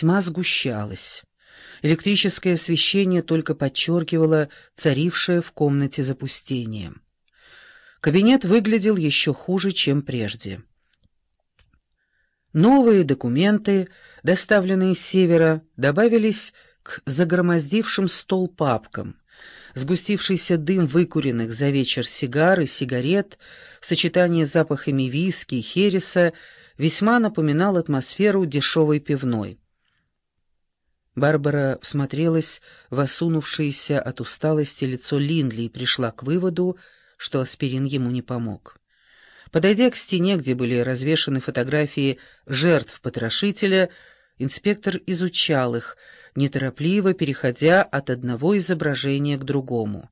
Тьма сгущалась. Электрическое освещение только подчеркивало царившее в комнате запустение. Кабинет выглядел еще хуже, чем прежде. Новые документы, доставленные с севера, добавились к загромоздившим стол папкам. Сгустившийся дым выкуренных за вечер сигар и сигарет в сочетании с запахами виски и хереса весьма напоминал атмосферу дешевой пивной. Барбара всмотрелась в осунувшееся от усталости лицо Линдли и пришла к выводу, что аспирин ему не помог. Подойдя к стене, где были развешаны фотографии жертв потрошителя, инспектор изучал их, неторопливо переходя от одного изображения к другому.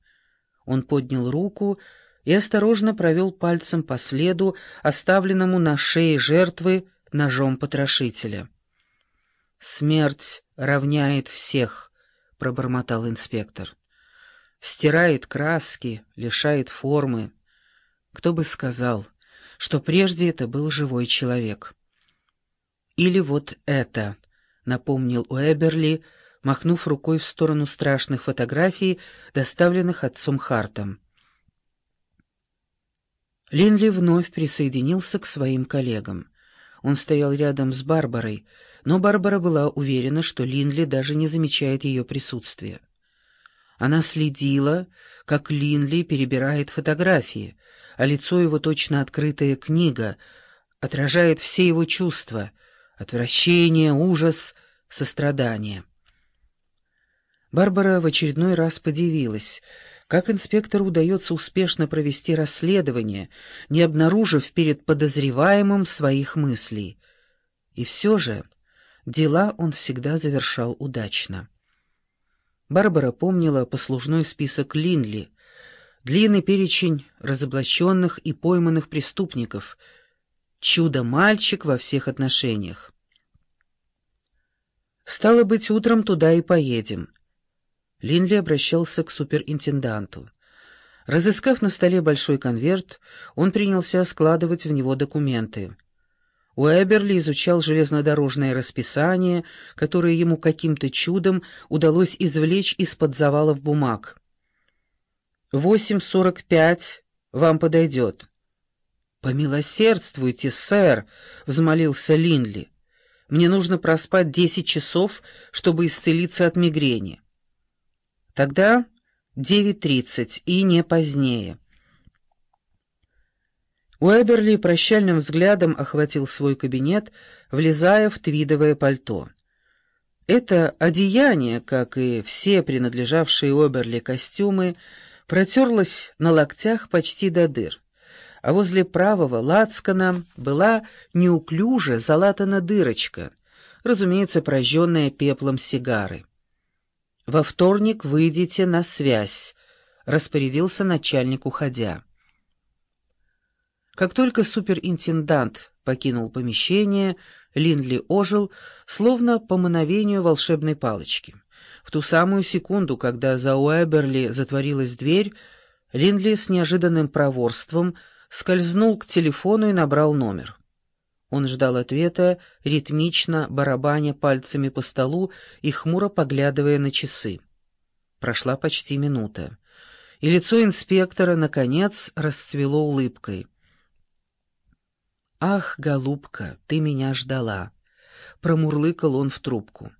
Он поднял руку и осторожно провел пальцем по следу, оставленному на шее жертвы ножом потрошителя. «Смерть равняет всех», — пробормотал инспектор. «Стирает краски, лишает формы. Кто бы сказал, что прежде это был живой человек?» «Или вот это», — напомнил Уэберли, махнув рукой в сторону страшных фотографий, доставленных отцом Хартом. Линли вновь присоединился к своим коллегам. Он стоял рядом с Барбарой, но Барбара была уверена, что Линли даже не замечает ее присутствия. Она следила, как Линли перебирает фотографии, а лицо его точно открытая книга, отражает все его чувства — отвращение, ужас, сострадание. Барбара в очередной раз подивилась — как инспектору удается успешно провести расследование, не обнаружив перед подозреваемым своих мыслей. И все же дела он всегда завершал удачно. Барбара помнила послужной список Линли, длинный перечень разоблаченных и пойманных преступников, чудо-мальчик во всех отношениях. «Стало быть, утром туда и поедем». Линли обращался к суперинтенданту. Разыскав на столе большой конверт, он принялся складывать в него документы. Уэберли изучал железнодорожное расписание, которое ему каким-то чудом удалось извлечь из-под завалов бумаг. «Восемь сорок пять вам подойдет». «Помилосердствуйте, сэр», — взмолился Линли. «Мне нужно проспать десять часов, чтобы исцелиться от мигрени». Тогда 9.30 и не позднее. Уэберли прощальным взглядом охватил свой кабинет, влезая в твидовое пальто. Это одеяние, как и все принадлежавшие Уэберли костюмы, протерлось на локтях почти до дыр, а возле правого лацкана была неуклюже залатана дырочка, разумеется, прожженная пеплом сигары. «Во вторник выйдите на связь», — распорядился начальник, уходя. Как только суперинтендант покинул помещение, Линли ожил, словно по мановению волшебной палочки. В ту самую секунду, когда за Уэберли затворилась дверь, Линли с неожиданным проворством скользнул к телефону и набрал номер. Он ждал ответа, ритмично барабаня пальцами по столу и хмуро поглядывая на часы. Прошла почти минута, и лицо инспектора, наконец, расцвело улыбкой. «Ах, голубка, ты меня ждала!» — промурлыкал он в трубку.